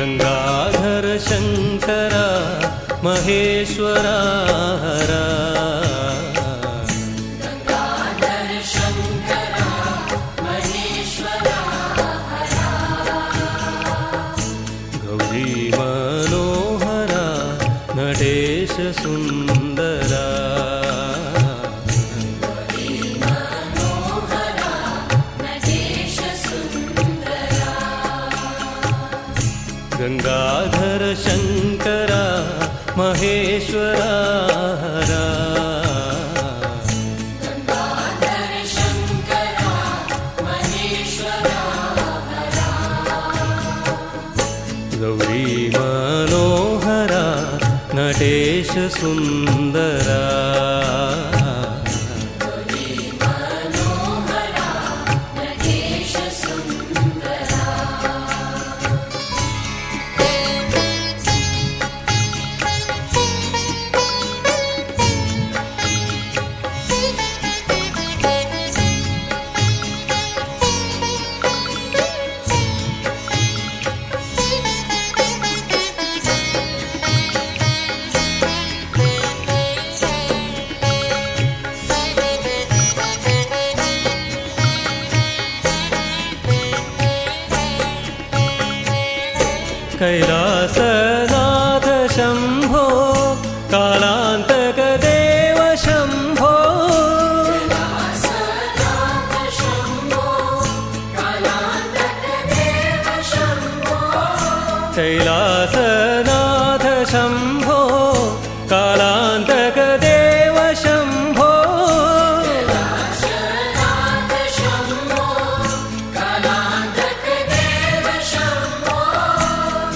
गङ्गाधर शङ्करा महेश्वरा हरा। गौरी मनोहरा नटेश सुन्दरा गङ्गाधर शङ्करा महेश्वरा गौरी मनोहरा नटेश सुन्दरा कैलासनाथ शम्भो कालान्तकदेव शम्भो कैलासनाथ शम्भो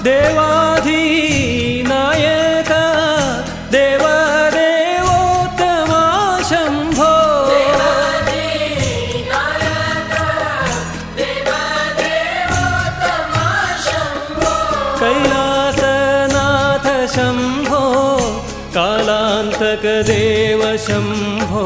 देवाधिनायक देवदेवोत्तमा शम्भो। कैलासनाथ शम्भो कालान्तकदेव शम्भो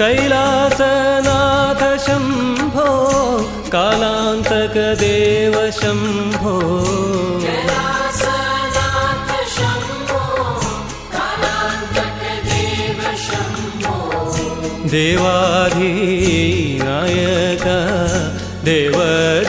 कैलासनाथ शम्भो कालान्तकदेव शम्भो देवाधिनायक देवदेवोत्तमा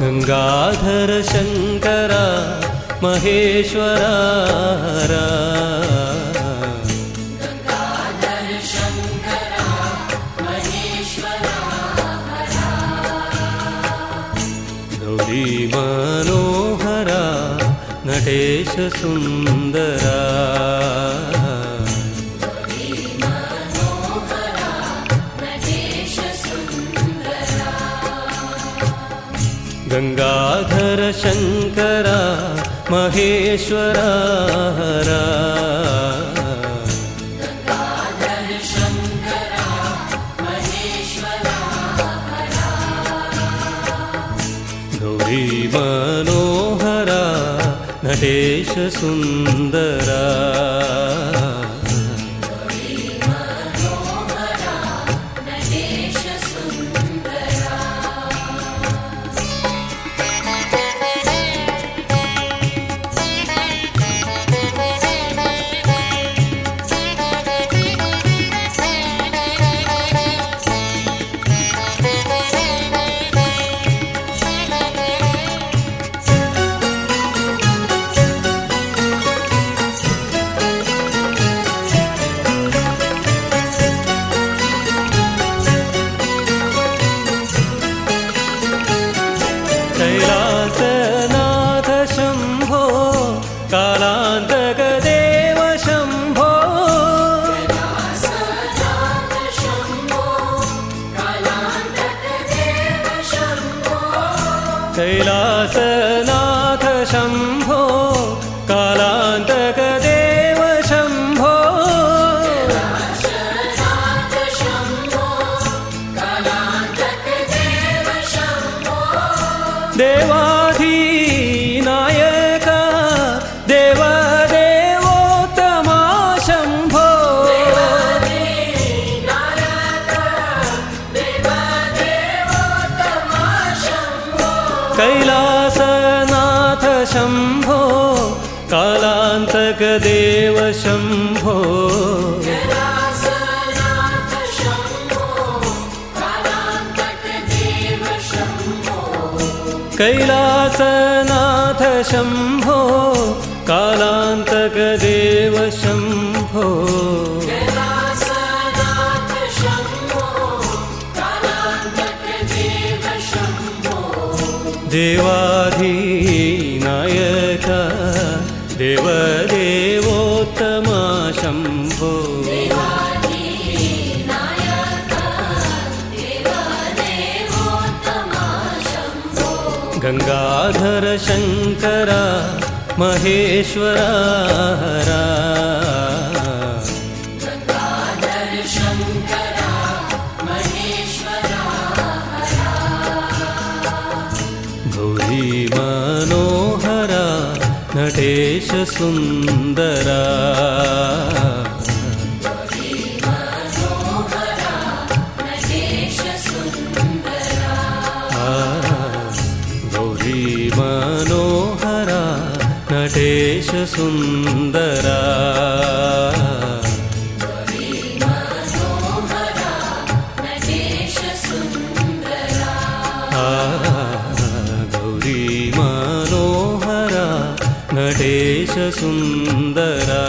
गङ्गाधर शङ्करा महेश्वरा गौरी मनोहरा नटेश सुन्दरा गङ्गाधर शङ्करा महेश्वरा हरा। गौरी मनोहरा नटेश सुन्दरा कैलासनाथ शम्भो कालान्तकदेव शम्भो कैलासनाथ शम्भो देवाधिनायक देवदेवोत्तमा शम्भो। कैलासनाथ शम्भो कालान्तकदेव शम्भो कैलासनाथ शम्भो कालान्तकदेव शम्भो देवाधिनायक देवदेवोत्तमा शम्भो गङ्गाधर शङ्कर महेश्वरा हरा। गौरी मनोहरा नटेश सुन्दरा सुन्दरा गौरी मनोहरा नटेश सुन्दरा